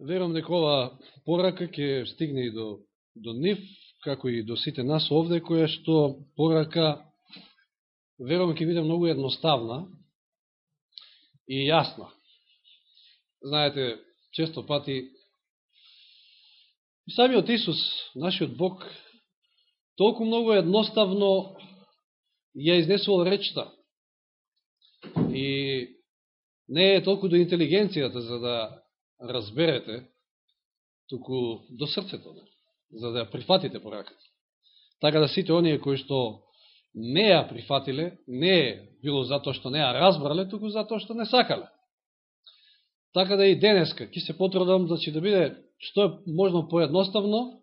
Верам дека ова порака ќе стигне и до, до нив, како и до сите нас овде, која што порака, верувам, ќе биде многу едноставна и јасна. Знаете, често пати самиот Исус, нашиот Бог, толку многу едноставно ја изнесувал речта. И не е толку до интелигенцијата за да разберете, туку до срцето, за да ја прифатите пораката. Така да сите оние кои што не ја прифатиле, не е било затоа што не ја разбрале, туку затоа што не сакале. Така да и денеска, ќе се потрудам значи, да биде што е можно поедноставно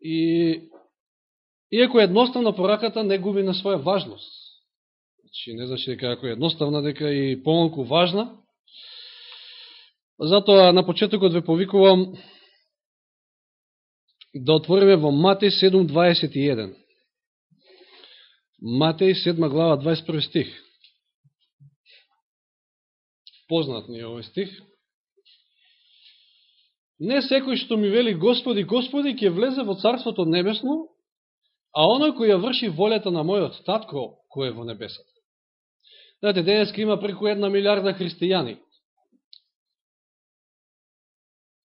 и иако едноставна пораката не губи на своја важност. Значи, не значи дека ако е едноставна, дека и помалку важна, Затоа на почетокот ве повикувам да отвориме во Матеј 7.21. Матеј 7 глава 21 стих. Познат ни е овој стих. Не секој што ми вели Господи, Господи, ќе влезе во Царството Небесно, а оној кој ја врши волјата на мојот татко, кој е во небесата. Знаете, денеска има преку една милиарда христијани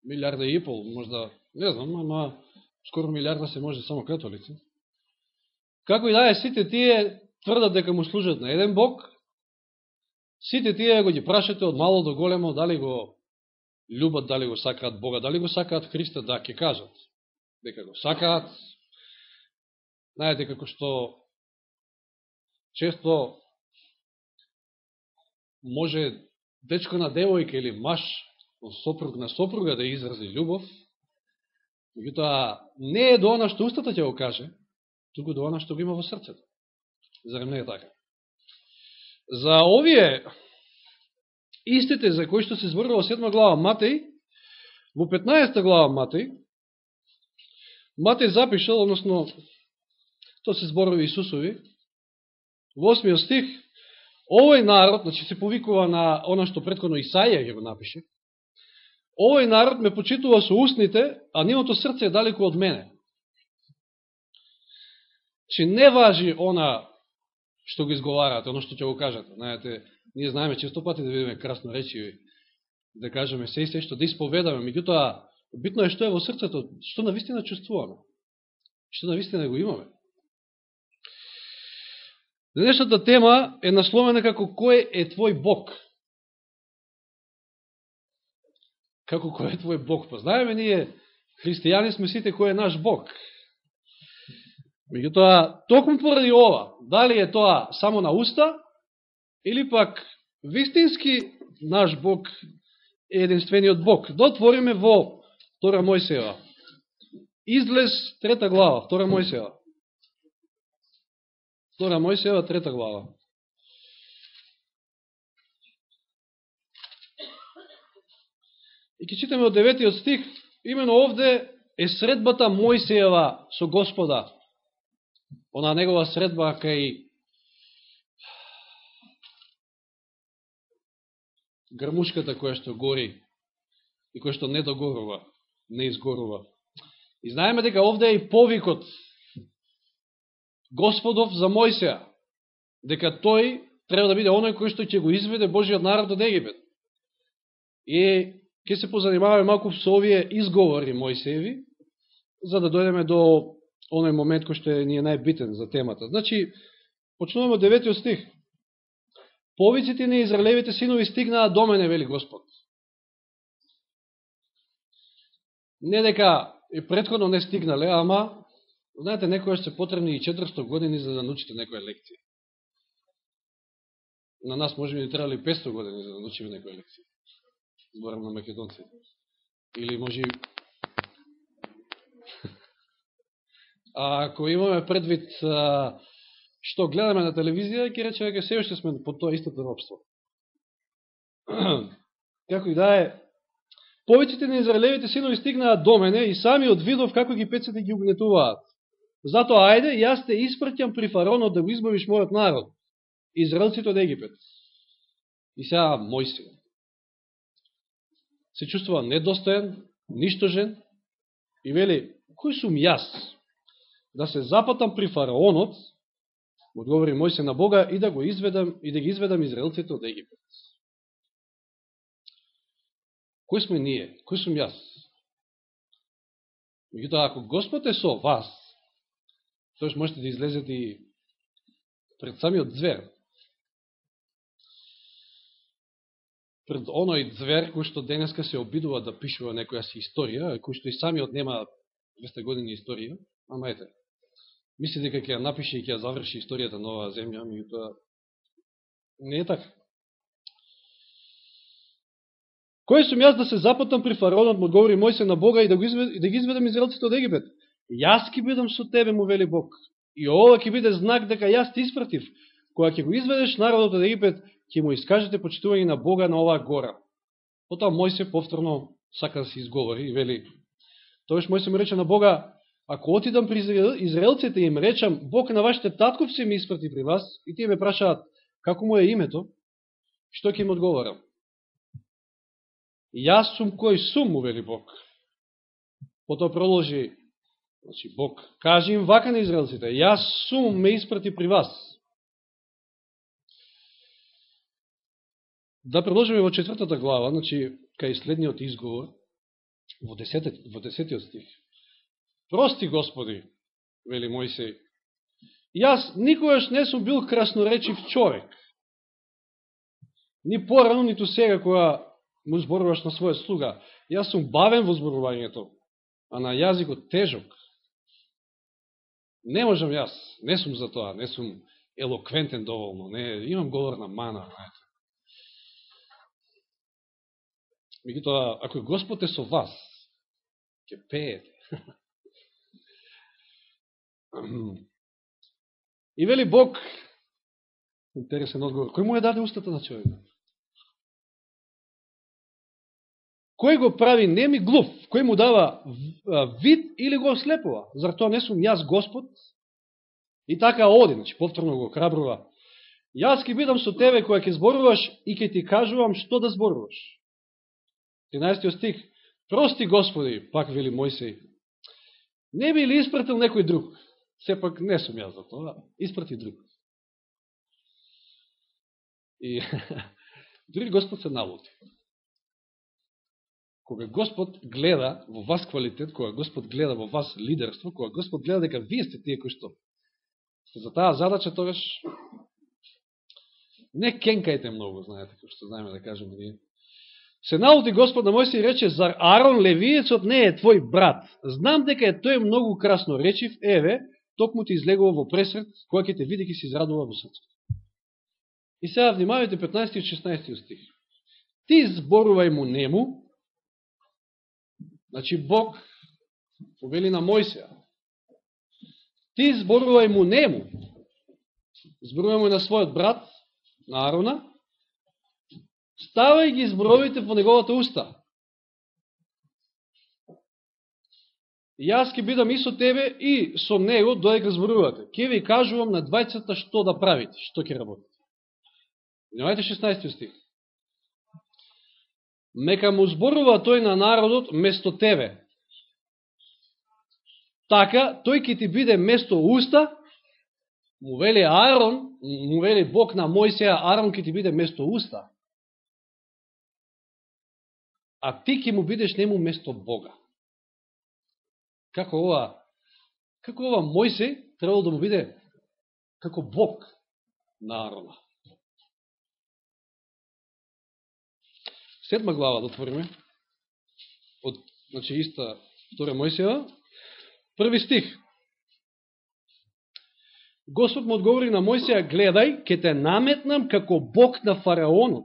милиарда и пол, можда, не знам, ама скоро милиарда се може само католици. Како и да е, сите тие тврдат дека му служат на еден Бог, сите тие го ги прашате од мало до големо, дали го любат, дали го сакаат Бога, дали го сакаат Христа, да, ќе кажат. Дека го сакаат. Знаете како што често може дечко на девојка или маш сопруг на сопруга да изрази љубов, меѓутоа не е до она што устата ќе го каже, туку до она што го има во срцето. Зарем не е така? За овие истите за кои што се зборува во 7 глава Матеј, во 15 глава Матеј, Матеј запишал, односно, то се зборови Исусови, во 8 стих, овој народ, значи се повикува на она што предходно Исаија ја го напише, овој народ ме почитува со устните, а нивото срце е далеко од мене. Че не важи она што го изговарате, оно што ќе го кажете. Знаете, ние знаеме често пати да видиме красно речи, да кажеме се и се што да исповедаме, меѓутоа битно е што е во срцето, што на вистина чувствуваме, што на вистина го имаме. Денешната тема е насловена како кој е твој Бог. Како кој е твој Бог. Па Познаеме ние, христијани сме сите кој е наш Бог. Меѓутоа, токму поради ова, дали е тоа само на уста, или пак вистински наш Бог е единствениот Бог. Да отвориме во Втора Мојсева. Излез трета глава, Втора Мојсева. Втора Мојсева, трета глава. И ќе читаме од деветиот стих, имено овде е средбата Мојсиева со Господа. Она негова средба кај грмушката која што гори и која што не догорува, не изгорува. И знаеме дека овде е и повикот Господов за Мојсија, дека тој треба да биде оној кој што ќе го изведе Божиот народ од Египет. И ќе се позанимаваме малку со овие изговори Мојсееви, за да дојдеме до оној момент кој што ни е најбитен за темата. Значи, почнуваме од деветиот стих. Повиците на Израелевите синови стигнаа до мене, вели Господ. Не дека и предходно не стигнале, ама, знаете, некоја се потребни и 400 години за да научите некоја лекција. На нас може би ни требали 500 години за да научиме некоја лекција зборам на македонци. Или може А ако имаме предвид а, што гледаме на телевизија, ќе рече дека се уште сме под тоа истото робство. како и да е, повеќите на израелевите синови стигнаа до мене и сами од видов како ги пеците ги угнетуваат. Затоа ајде, јас те испрќам при фаронот да го избавиш мојот народ, израелците од Египет. И сега Мојсија се чувствува недостоен, ништожен и вели, кој сум јас да се запатам при фараонот, одговори Мојсе на Бога и да го изведам и да ги изведам израелците од Египет. Кој сме ние? Кој сум јас? Меѓутоа, ако Господ е со вас, тоеш можете да излезете и пред самиот звер, пред оној звер кој што денеска се обидува да пишува некоја си историја, кој што и самиот нема 200 години историја, ама ете, мисли дека ќе ја напише и ќе ја заврши историјата на оваа земја, меѓутоа не е така. Кој сум јас да се запатам при фараонот, му говори Мојсе на Бога и да, го извед, да ги изведам израелците од Египет? Јас ки бидам со тебе, му вели Бог. И ова ќе биде знак дека јас те испратив. Кога ќе го изведеш народот од Египет, ќе му искажете почитување на Бога на оваа гора. Потоа Мојсе повторно сака да се изговори и вели, Тоеш Мојсе му рече на Бога, ако отидам при израелците и им речам, Бог на вашите татковци ми испрати при вас, и тие ме прашаат, како му е името, што ќе им одговорам? Јас сум кој сум, му вели Бог. Потоа продолжи, значи Бог, кажи им вака на израелците, јас сум ме испрати при вас. Да продолжиме во четвртата глава, значи, кај следниот изговор, во, десетет, во десетиот стих. Прости, Господи, вели Мојсей, јас никогаш не сум бил красноречив човек. Ни порано, ниту сега, која му зборуваш на својот слуга. Јас сум бавен во зборувањето, а на јазикот тежок. Не можам јас, не сум за тоа, не сум елоквентен доволно, не, имам говорна мана. Меѓутоа, ако Господ е со вас, ќе пеете. И вели Бог, интересен одговор, кој му е даде устата на човекот? Кој го прави неми глув? Кој му дава вид или го ослепува? Зар тоа не сум јас Господ? И така оди, значи повторно го крабрува. Јас ке бидам со тебе која ќе зборуваш и ќе ти кажувам што да зборуваш. 13 стих. Прости Господи, пак вели Мојсей, не би ли испратил некој друг? Сепак не сум јас за тоа, испрати друг. И дури Господ се налути кога Господ гледа во вас квалитет, кога Господ гледа во вас лидерство, кога Господ гледа дека вие сте тие кои што сте за таа задача, тогаш не кенкајте многу, знаете, како што знаеме да кажеме ние. Се наути Господ на Мојси и рече, зар Арон Левиецот не е твој брат? Знам дека е тој многу красно речив, еве, токму ти излегува во пресред, која ќе те види ке се израдува во срцето. И сега внимавайте 15 и 16 стих. Ти зборувај му нему, Значи Бог повели на Мојсија. Ти зборувај му нему, зборувај му на својот брат, на Арона, ставај ги зборовите во неговата уста. Јас ке бидам и со тебе и со него доека зборувате. Ке ви кажувам на двајцата што да правите, што ќе работите. Внимајте 16 стих мека му зборува тој на народот место тебе. Така, тој ќе ти биде место уста, му вели Аарон, му вели Бог на Мојсеја, Аарон ќе ти биде место уста, а ти ќе му бидеш нему место Бога. Како ова, како ова Мојсе требало да му биде како Бог на Арона. седма глава да отвориме, од, значи, иста втора Мојсева, први стих. Господ му одговори на Мојсија, гледај, ке те наметнам како Бог на фараонот.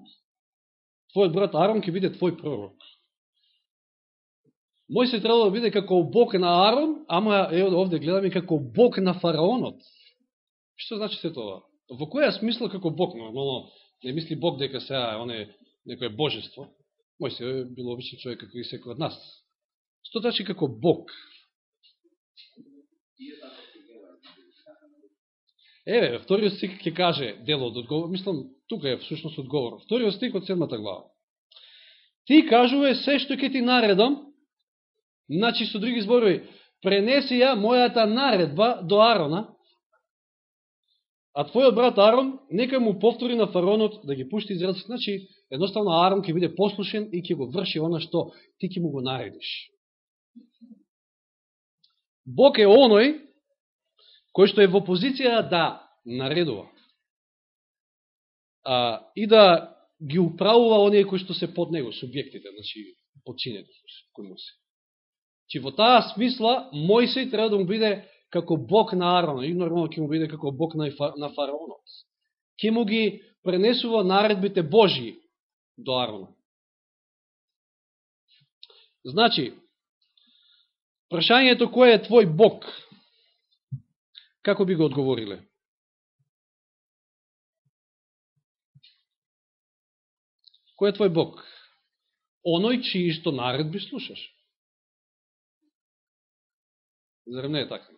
Твојот брат Арон ќе биде твој пророк. Мојсе требало да биде како Бог на Арон, ама е, овде гледаме како Бог на фараонот. Што значи се тоа? Во која смисла како Бог? Нормално не мисли Бог дека сега он е некое божество. Мојсе е бил обичен човек како и секој од нас. Што значи како Бог? Еве, вториот стих ќе каже дел од одговор, мислам, тука е всушност одговор. Вториот стих од седмата глава. ти кажува се што ќе ти наредам, значи со други зборови, пренеси ја мојата наредба до Арона, а твојот брат Арон нека му повтори на фаронот да ги пушти израелците. Значи, едноставно Арон ќе биде послушен и ќе го врши она што ти ќе му го наредиш. Бог е оној кој што е во позиција да наредува а, и да ги управува оние кои што се под него, субјектите, значи подчинете кои му се. Че во таа смисла Мојсей треба да му биде како Бог на Арона и нормално ќе му биде како Бог на, на фараонот. Ке му ги пренесува наредбите Божии до Арона. Значи, прашањето кој е твој Бог, како би го одговориле? Кој е твој Бог? Оној чиј што наредби слушаш. Зарем не е така?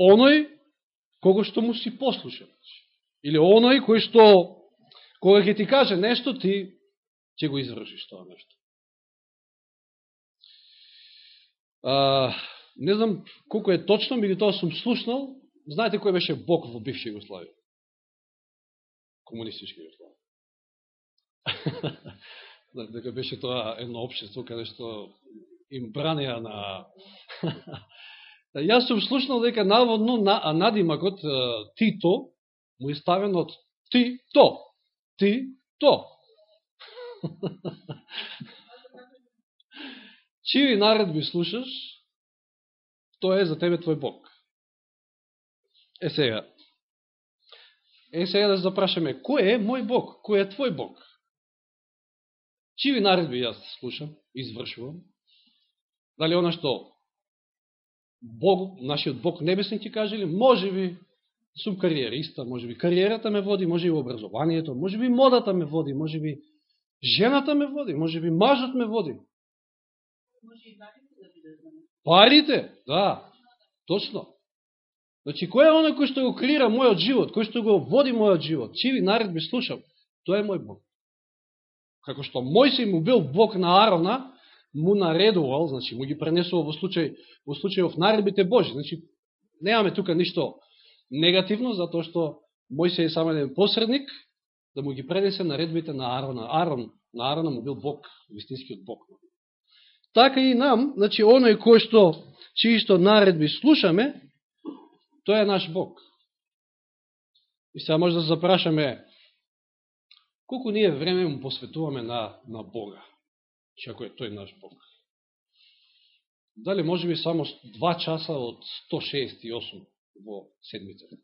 Оној кого што му си послушен. Или оној кој што, кога ќе ти каже нешто, ти ќе го извршиш тоа нешто. А, не знам колко е точно, меѓу тоа сум слушнал, знаете кој беше Бог во бивша Југославија? Комунистички Југославија. дека беше тоа едно обшество каде што им бранеа на... Јас сум слушнал дека наводно на, надимакот Тито му е ставен од ти то. Ти то. Чиви наредби слушаш, тоа е за тебе твој Бог. Е сега. Е сега да се запрашаме, кој е мој Бог? Кој е твој Бог? Чиви наредби јас слушам, извршувам? Дали она што Бог, нашиот Бог небесен ќе каже ли? Може би сум кариериста, може би кариерата ме води, може би образованието, може би модата ме води, може би жената ме води, може би мажот ме води. Парите, да, точно. Значи, кој е оној кој што го креира мојот живот, кој што го води мојот живот? Чиви наредби слушам, тоа е мој Бог. Како што Мојсей му бил Бог на Арона, му наредувал, значи му ги пренесувал во случај во случајов наредбите Божи. Значи немаме тука ништо негативно затоа што Мојсей е само еден посредник да му ги пренесе наредбите на Арона. Арон, на Арона му бил Бог, вистинскиот Бог. Така и нам, значи оној кој што чиисто наредби слушаме, тој е наш Бог. И сега може да запрашаме колку ние време му посветуваме на, на Бога ако е тој наш Бог. Дали може би само 2 часа од 168 во седмицата?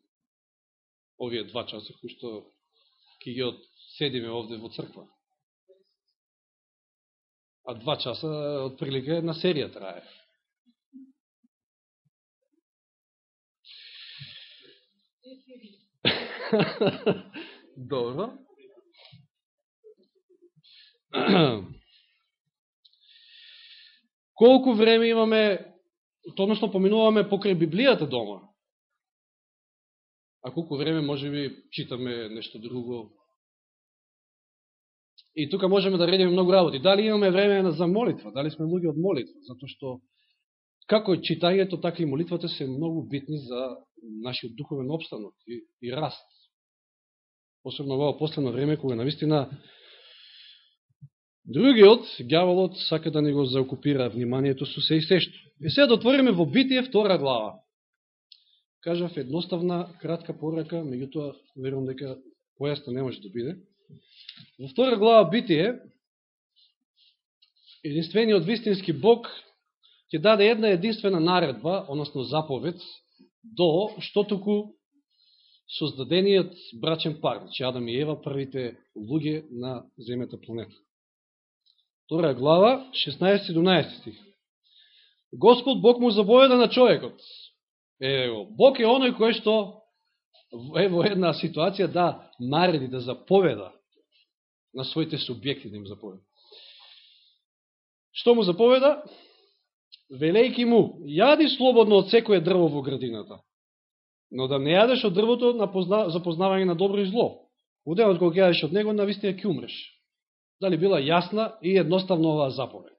Овие 2 часа кои што ќе ги седиме овде во црква. А 2 часа од прилика на серија трае. Добро. Колку време имаме, односно поминуваме покрај Библијата дома? А колку време може би читаме нешто друго? И тука можеме да редиме многу работи. Дали имаме време за молитва? Дали сме луѓе од молитва? Затоа што како читањето, така и молитвата се многу битни за нашиот духовен обстанок и, и раст. Особено во последно време, кога навистина Другиот, гјаволот, сака да не го заокупира вниманието со се и сешто. И сега да отвориме во Битие втора глава. Кажав едноставна, кратка порака, меѓутоа, верувам дека појасна не може да биде. Во втора глава Битие, единствениот вистински Бог ќе даде една единствена наредба, односно заповед, до што току создадениот брачен пар, че Адам и Ева, првите луѓе на земјата планета. Втора глава, 16-17 стих. Господ Бог му заповеда на човекот. Е, Бог е оној кој што е во една ситуација да нареди, да заповеда на своите субјекти да им заповеда. Што му заповеда? Велејки му, јади слободно од секое дрво во градината, но да не јадеш од дрвото на позна... за познавање на добро и зло. Во денот кога јадеш од него, навистина ќе умреш. Дали била јасна и едноставно оваа заповед?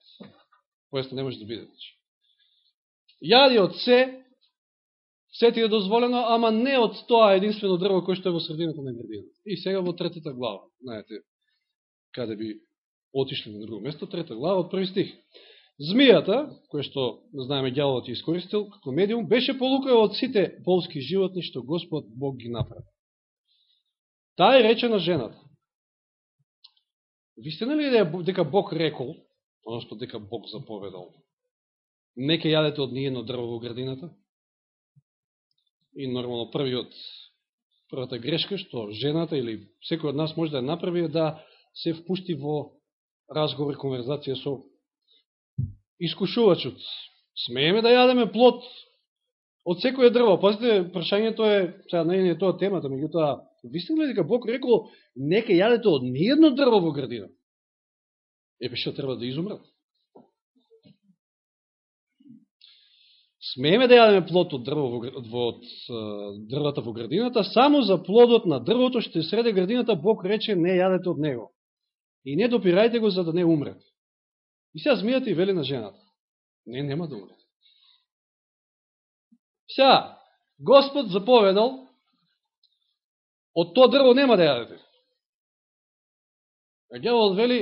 Појасно не може да биде. Значи, јади од се, се ти е дозволено, ама не од тоа единствено дрво кој што е во средината на градината. И сега во третата глава, знаете, каде би отишли на друго место, трета глава од први стих. Змијата, која што, да знаеме, гјалот ја искористил како медиум, беше полукава од сите полски животни што Господ Бог ги направи. Таа е рече на жената. Вистина ли да е дека Бог рекол, одnosno дека Бог заповедал, не ке јадете од ниједно дрво во градината? И нормално првиот, првата грешка што жената или секој од нас може да направи е да се впушти во разговор и конверзација со искушувачот. Смееме да јадеме плод од секој дрво. Пазите, прашањето е, сега не е тоа темата, меѓутоа, вистина ли дека Бог рекол, нека јадете од ниједно дрво во градина? Епе, па што треба да изумрат? Смееме да јадеме плод од, дрво во, од, од дрвата во градината, само за плодот на дрвото што е среде градината Бог рече не јадете од него. И не допирајте го за да не умрете. И сега змијата и вели на жената. Не, нема да умре. Сега, Господ заповедал, од тоа дрво нема да јадете. А гјавол вели,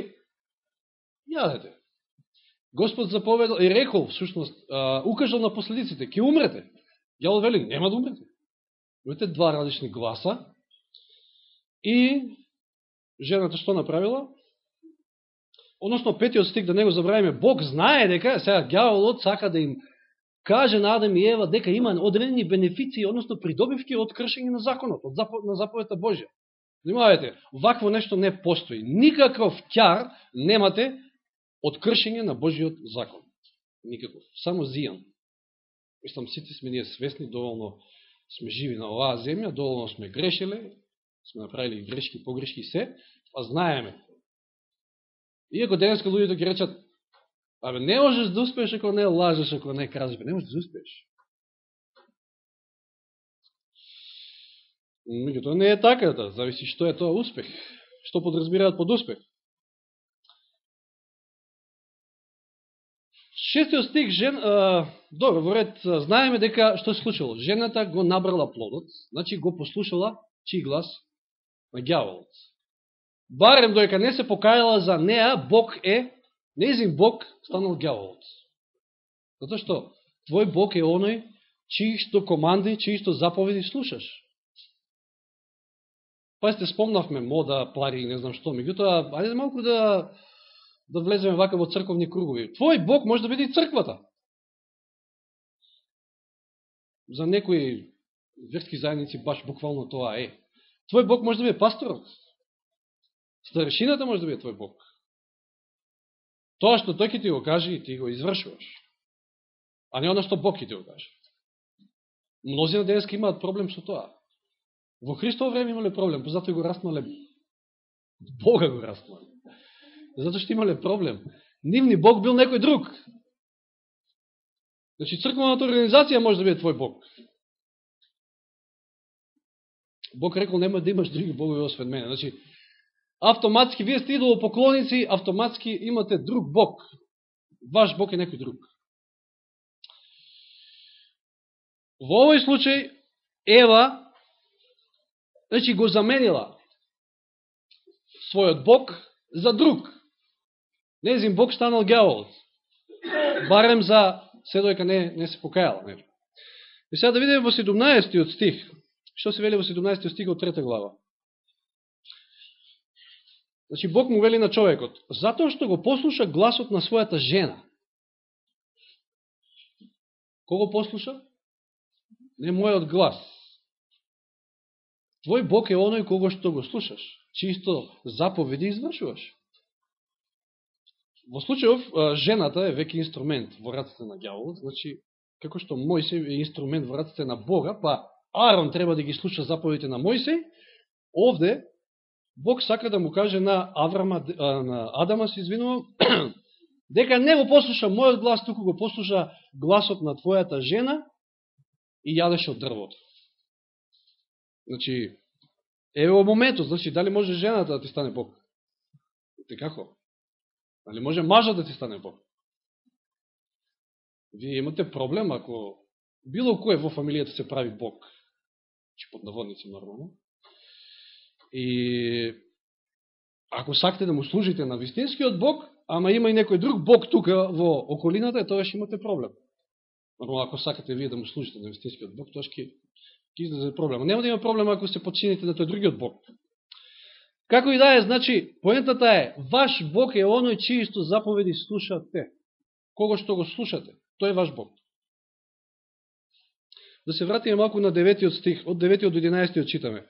јадете. Господ заповедал и рекол, всушност, укажал на последиците, ќе умрете. Гјавол вели, нема да умрете. Имате два различни гласа. И жената што направила? односно петиот стик да не го забравиме, Бог знае дека, сега гјаволот сака да им каже на Адам и Ева дека има одредени бенефиции, односно придобивки од кршење на законот, од запо, на заповета Божја. Внимавајте, вакво нешто не постои. Никаков ќар немате од кршење на Божиот закон. Никаков. Само зијан. Мислам, сите сме ние свесни, доволно сме живи на оваа земја, доволно сме грешиле, сме направили грешки, погрешки се, а знаеме Иако денеска луѓето ги речат, абе не можеш да успееш ако не лажеш, ако не кражеш, не можеш да успееш. Меѓутоа не е така, да, зависи што е тоа успех. Што подразбираат под успех. Шестиот стих, жен, а, добро, во ред, знаеме дека што се случило. Жената го набрала плодот, значи го послушала чий глас на гјаволот барем доека не се покајала за неа, Бог е, незин Бог станал гјаволот. Зато што твој Бог е оној чиј што команди, чиј што заповеди слушаш. Па сте спомнавме мода, пари и не знам што, меѓутоа, ајде малку да да влеземе вака во црковни кругови. Твој Бог може да биде и црквата. За некои верски заедници баш буквално тоа е. Твој Бог може да биде пасторот. Старешината може да биде твој Бог. Тоа што тој ќе ти го каже и ти го извршуваш. А не оно што Бог ќе ти го каже. Мнози на денеска имаат проблем со тоа. Во Христово време имале проблем, па позато го растнале Бога го растнале. затоа што имале проблем. Нивни Бог бил некој друг. Значи, црквената организација може да биде твој Бог. Бог рекол, нема да имаш други богови освен мене. Значи, автоматски, вие сте поклоници, автоматски имате друг Бог. Ваш Бог е некој друг. Во овој случај, Ева, значи го заменила својот Бог за друг. Незин Бог станал гјаволот. Барем за седојка не, не се покајала. И сега да видиме во 17 стих. Што се вели во 17 стих од трета глава? Значи, Бог му вели на човекот, затоа што го послуша гласот на својата жена. Кого послуша? Не мојот глас. Твој Бог е оној кого што го слушаш, чисто заповеди извршуваш. Во случајов, жената е веќе инструмент во раците на гјаволот, значи, како што Мојсей е инструмент во раците на Бога, па Арон треба да ги слуша заповедите на Мојсей, овде Бог сака да му каже на Аврама, на Адама се извинувам, дека не го послуша мојот глас, туку го послуша гласот на твојата жена и јадеше од дрвото. Значи, Еве моментот, значи, дали може жената да ти стане Бог? Те како? Дали може мажот да ти стане Бог? Вие имате проблем ако било кој во фамилијата се прави Бог. Че под наводници нормално. И ако сакате да му служите на вистинскиот Бог, ама има и некој друг Бог тука во околината, тоа ќе имате проблем. Но ако сакате вие да му служите на вистинскиот Бог, тоа ќе излезе проблем. Нема да има проблем ако се подчините на тој другиот Бог. Како и да е, значи, поентата е, ваш Бог е оној чиисто заповеди слушате. Кого што го слушате, тој е ваш Бог. Да се вратиме малку на 9 стих, од 9 до 11 читаме.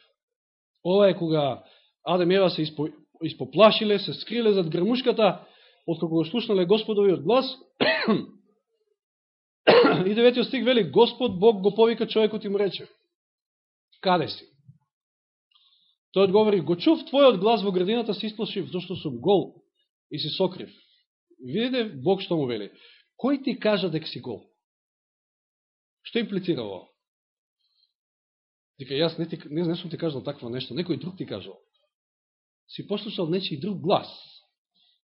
Ова е кога Адем и Ева се испо, испоплашиле, се скриле зад грмушката, откако го слушнале Господовиот глас. и деветиот стих вели, Господ Бог го повика човекот и му рече, каде си? Тој одговори, го чув твојот глас во градината, се исплашив, зашто сум гол и се сокрив. Видите Бог што му вели. Кој ти кажа дека си гол? Што имплицира ово? Дека јас не, ти, не, не сум ти кажал такво нешто, некој друг ти кажал. Си послушал нечи друг глас.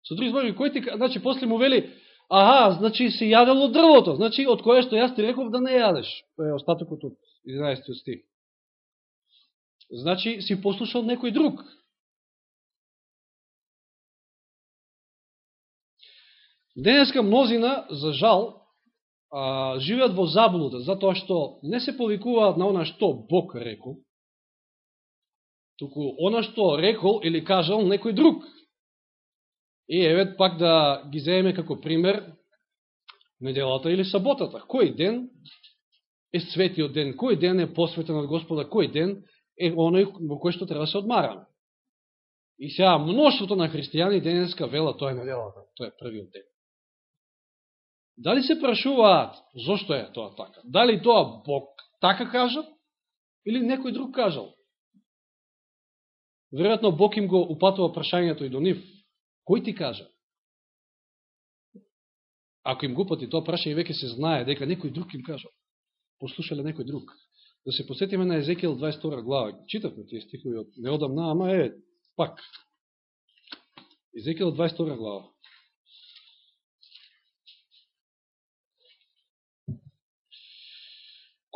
Со други збори кој ти значи после му вели, аха, значи си јадело дрвото, значи од кое што јас ти реков да не јадеш. Тоа е остатокот од 11 стих. Значи си послушал некој друг. Денеска мнозина, за жал, а, живеат во заблуда, затоа што не се повикуваат на она што Бог рекол, туку она што рекол или кажал некој друг. И еве пак да ги земеме како пример неделата или саботата. Кој ден е светиот ден? Кој ден е посветен од Господа? Кој ден е оној во кој што треба да се одмараме? И сега мноштвото на христијани денеска вела тоа е неделата, тоа е првиот ден. Дали се прашуваат зошто е тоа така? Дали тоа Бог така кажа или некој друг кажал? Веројатно Бог им го упатува прашањето и до нив. Кој ти кажа? Ако им го упати тоа прашање, веќе се знае дека некој друг им кажа. Послушале некој друг. Да се посетиме на Езекијал 22 глава. Читавме тие стихови од неодамна, ама е пак. Езекијал 22 глава.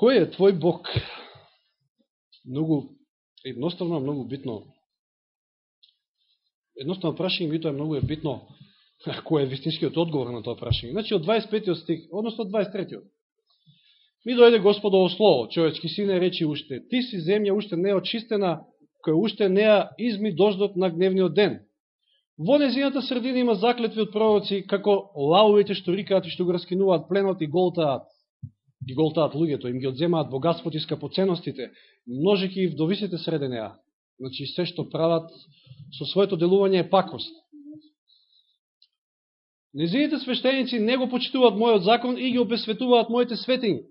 Кој е твој Бог? Многу едноставно, многу битно. Едноставно прашање, тоа е многу е битно кој е вистинскиот одговор на тоа прашање. Значи, од 25 стих, односно од 23 Ми дојде Господово слово, човечки сине речи уште, ти си земја уште не очистена, кој уште неа изми дождот на гневниот ден. Во незината средина има заклетви од пророци, како лаувите што рикаат и што го раскинуваат пленот и голтаат ги голтаат луѓето, им ги одземаат богатството и скапоценностите, множики и вдовисите среде неа. Значи, се што прават со своето делување е пакост. Незините свештеници не го почитуваат мојот закон и ги обесветуваат моите светињи.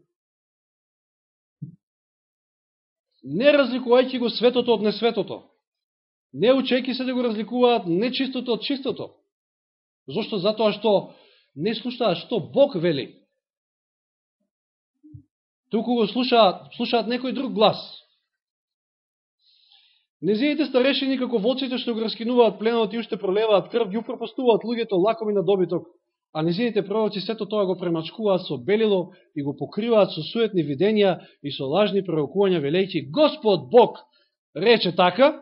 Не разликувајќи го светото од несветото. Не учејќи се да го разликуваат нечистото од чистото. Зошто? Затоа што не слушаат што Бог вели туку го слушаат, слушаат некој друг глас. Незијите старешини, како воците што го раскинуваат пленот и уште пролеваат крв, ги упропастуваат луѓето лакоми на добиток, а незијите пророци сето тоа го премачкуваат со белило и го покриваат со суетни видења и со лажни пророкувања, велејќи, Господ Бог рече така,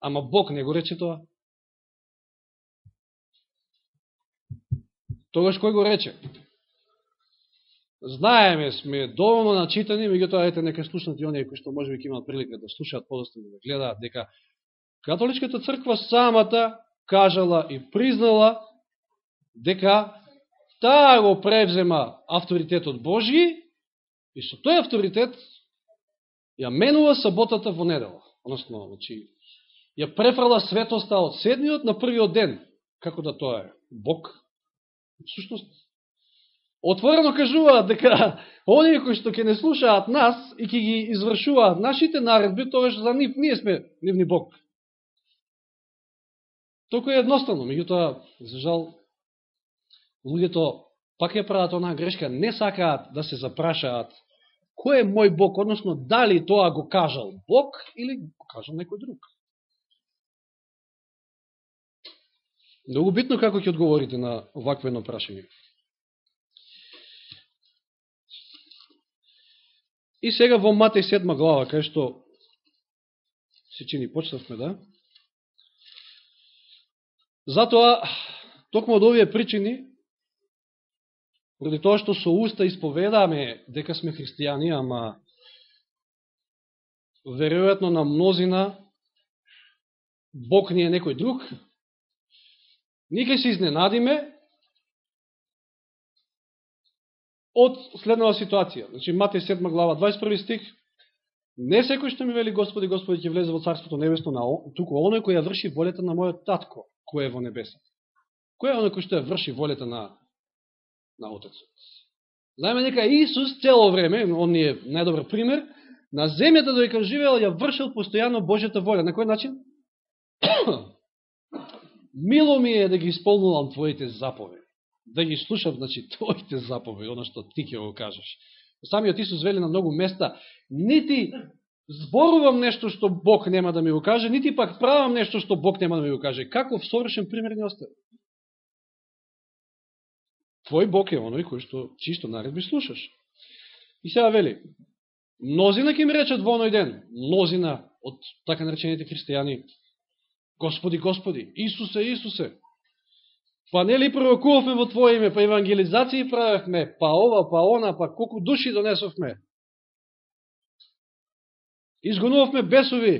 ама Бог не го рече тоа. Тогаш кој го рече? Знаеме, сме доволно начитани, меѓутоа ете нека слушнат и оние кои што можеби ќе имаат прилика да слушаат подоцна да гледаат дека католичката црква самата кажала и признала дека таа го превзема авторитетот Божји и со тој авторитет ја менува саботата во недела. Односно, значи, ја префрала светоста од седмиот на првиот ден. Како да тоа е? Бог? Сушност, отворено кажуваат дека оние кои што ќе не слушаат нас и ќе ги извршуваат нашите наредби, тоа за нив, ние сме нивни Бог. Толку е едноставно, меѓутоа, за жал, луѓето пак ја прават онаа грешка, не сакаат да се запрашаат кој е мој Бог, односно дали тоа го кажал Бог или го кажал некој друг. Многу битно како ќе одговорите на вакво едно прашање. И сега во Матеј 7 глава, кај што се чини почнавме, да? Затоа, токму од овие причини, поради тоа што со уста исповедаме дека сме христијани, ама веројатно на мнозина Бог ни е некој друг, ние се изненадиме од следната ситуација. Значи, Матеј 7 глава, 21 стих, не секој што ми вели Господи, Господи, ќе влезе во Царството Небесно, на, туку оној кој ја врши волета на мојот татко, кој е во небесата. Кој е оној кој што ја врши волета на, на Отецот? Знаеме дека Исус цело време, он ни е најдобар пример, на земјата додека живеел ја вршил постојано Божјата воля. На кој начин? Мило ми е да ги исполнувам Твоите заповеди да ги слушам, значи, твоите заповеди, оно што ти ќе го кажеш. Самиот Исус вели на многу места, нити зборувам нешто што Бог нема да ми го каже, нити пак правам нешто што Бог нема да ми го каже. Каков совршен пример не остави? Твој Бог е оној кој што чисто наредби слушаш. И сега вели, мнозина ќе ми речат во оној ден, мнозина од така наречените христијани, Господи, Господи, Исусе, Исусе, Па нели пророкувавме во твоје име, па евангелизации правевме, па ова, па она, па колку души донесовме. Изгонувавме бесови,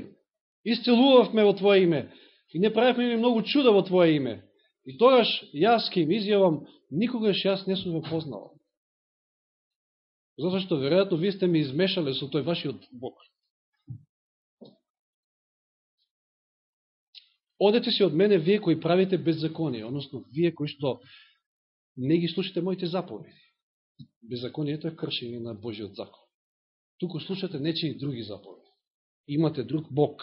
исцелувавме во твоје име и не правевме ни многу чуда во твоје име. И тогаш јас ке им изјавам, никогаш јас не сум ве познавал, Зато што веројатно ви сте ми измешале со тој вашиот Бог. Одете си од мене вие кои правите беззаконие, односно вие кои што не ги слушате моите заповеди. Беззаконието е кршење на Божиот закон. Туку слушате нечии други заповеди. Имате друг Бог.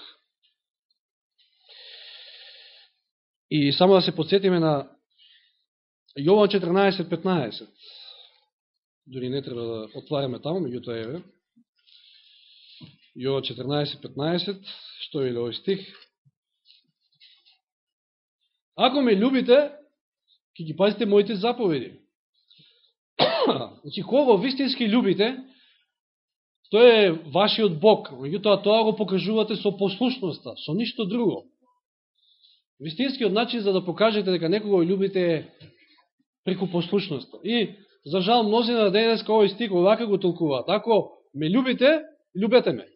И само да се подсетиме на Јован 14.15. Дори не треба да отвараме таму, меѓутоа еве. Јован 14.15, што е овој стих? Ако ме љубите, ќе ги пазите моите заповеди. значи, кого вистински љубите, тоа е вашиот Бог. Меѓутоа, тоа го покажувате со послушноста, со ништо друго. Вистинскиот начин за да покажете дека некого љубите е преку послушноста. И, за жал, мнозина денеска овој стик овака го толкуваат. Ако ме љубите, љубете ме.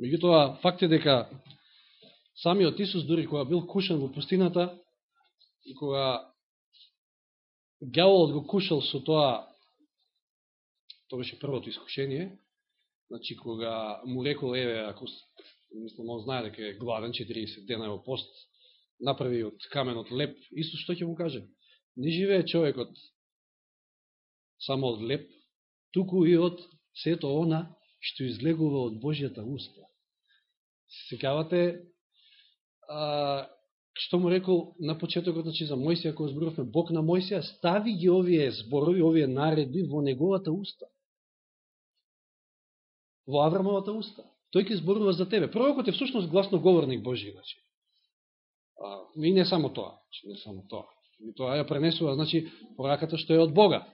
Меѓутоа, факт е дека Самиот Исус, дури кога бил кушен во пустината и кога гјаволот го кушал со тоа, тоа беше првото искушение, значи кога му рекол, еве, ако мислам, он знае дека е гладен, 40 дена во пост, направи од каменот леп, Исус што ќе му каже? Не живее човекот само од леп, туку и од сето она што излегува од Божијата уста. Секавате а, што му рекол на почетокот, значи за Мојсија, кој зборувавме Бог на Мојсија, стави ги овие зборови, овие наредби во неговата уста. Во Аврамовата уста. Тој ќе зборува за тебе. Пророкот е всушност гласноговорник Божи, значи. А, и не само тоа, значи, не само тоа. И тоа ја пренесува, значи, пораката што е од Бога.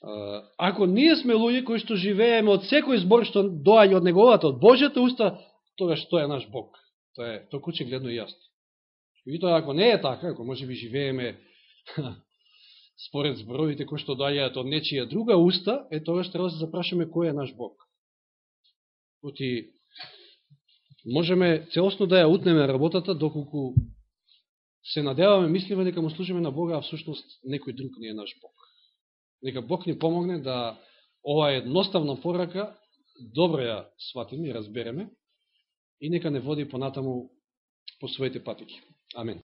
А, ако ние сме луѓе кои што живееме од секој збор што доаѓа од неговата, од Божјата уста, тогаш што е наш Бог. Тоа е толку гледно и јасно. И тоа ако не е така, ако може би живееме според зборовите кои што доаѓаат од нечија друга уста, е тоа што треба да се запрашаме кој е наш Бог. Оти можеме целосно да ја утнеме работата доколку се надеваме, мислиме дека му служиме на Бога, а всушност некој друг не е наш Бог. Нека Бог ни помогне да ова едноставна порака добро ја сватиме и разбереме и нека не води понатаму по своите патики. Амин.